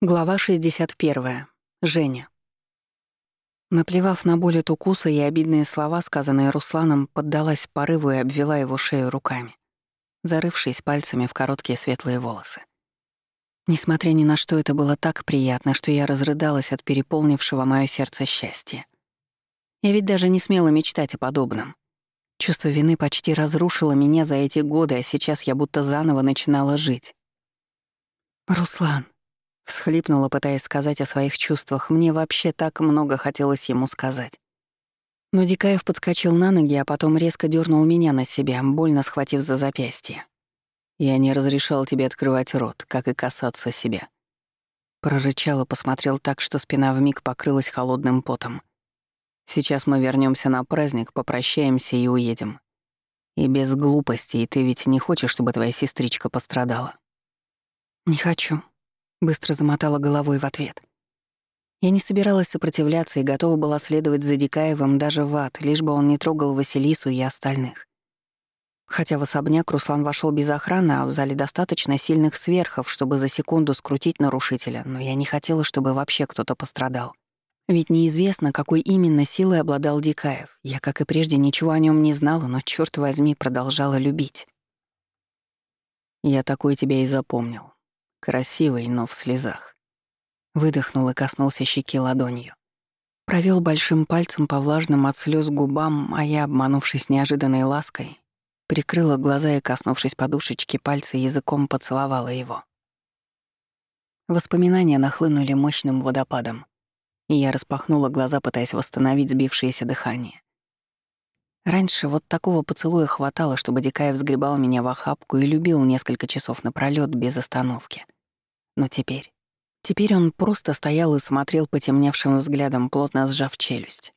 Глава 61. Женя. Наплевав на боль от укуса и обидные слова, сказанные Русланом, поддалась порыву и обвела его шею руками, зарывшись пальцами в короткие светлые волосы. Несмотря ни на что, это было так приятно, что я разрыдалась от переполнившего моё сердце счастья. Я ведь даже не смела мечтать о подобном. Чувство вины почти разрушило меня за эти годы, а сейчас я будто заново начинала жить. «Руслан», Всхлипнула, пытаясь сказать о своих чувствах. Мне вообще так много хотелось ему сказать. Но Дикаев подскочил на ноги, а потом резко дернул меня на себя, больно схватив за запястье. «Я не разрешал тебе открывать рот, как и касаться себя». Прорычал и посмотрел так, что спина вмиг покрылась холодным потом. «Сейчас мы вернемся на праздник, попрощаемся и уедем. И без глупостей, ты ведь не хочешь, чтобы твоя сестричка пострадала?» «Не хочу», Быстро замотала головой в ответ. Я не собиралась сопротивляться и готова была следовать за Дикаевым даже в ад, лишь бы он не трогал Василису и остальных. Хотя в особняк Руслан вошел без охраны, а в зале достаточно сильных сверхов, чтобы за секунду скрутить нарушителя, но я не хотела, чтобы вообще кто-то пострадал. Ведь неизвестно, какой именно силой обладал Дикаев. Я, как и прежде, ничего о нем не знала, но, черт возьми, продолжала любить. Я такой тебя и запомнил. Красивый, но в слезах. Выдохнул и коснулся щеки ладонью. Провел большим пальцем по влажным от слез губам, а я, обманувшись неожиданной лаской, прикрыла глаза и, коснувшись подушечки пальца, языком поцеловала его. Воспоминания нахлынули мощным водопадом, и я распахнула глаза, пытаясь восстановить сбившееся дыхание. Раньше вот такого поцелуя хватало, чтобы Дикаев сгребал меня в охапку и любил несколько часов напролёт без остановки. Но теперь... Теперь он просто стоял и смотрел потемневшим взглядом, плотно сжав челюсть.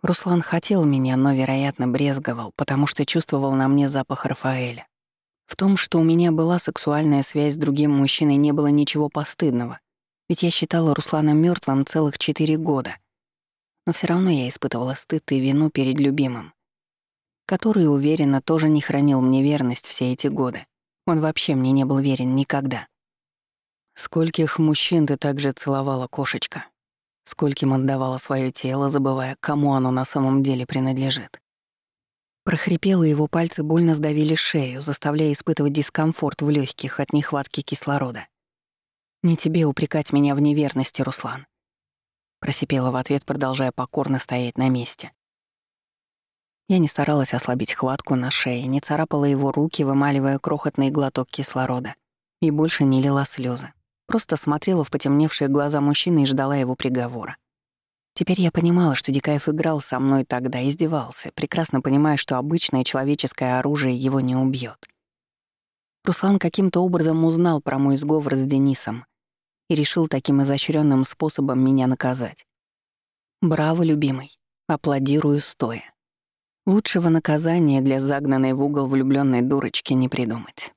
Руслан хотел меня, но, вероятно, брезговал, потому что чувствовал на мне запах Рафаэля. В том, что у меня была сексуальная связь с другим мужчиной, не было ничего постыдного, ведь я считала Руслана мертвым целых четыре года. Но все равно я испытывала стыд и вину перед любимым который, уверенно, тоже не хранил мне верность все эти годы. Он вообще мне не был верен никогда. Скольких мужчин ты также целовала, кошечка? Скольким отдавала свое тело, забывая, кому оно на самом деле принадлежит? Прохрипело его пальцы больно сдавили шею, заставляя испытывать дискомфорт в легких от нехватки кислорода. «Не тебе упрекать меня в неверности, Руслан», — просипела в ответ, продолжая покорно стоять на месте. Я не старалась ослабить хватку на шее, не царапала его руки, вымаливая крохотный глоток кислорода. И больше не лила слезы. Просто смотрела в потемневшие глаза мужчины и ждала его приговора. Теперь я понимала, что Дикаев играл со мной тогда, издевался, прекрасно понимая, что обычное человеческое оружие его не убьет. Руслан каким-то образом узнал про мой сговор с Денисом и решил таким изощренным способом меня наказать. Браво, любимый. Аплодирую стоя. Лучшего наказания для загнанной в угол влюбленной дурочки не придумать.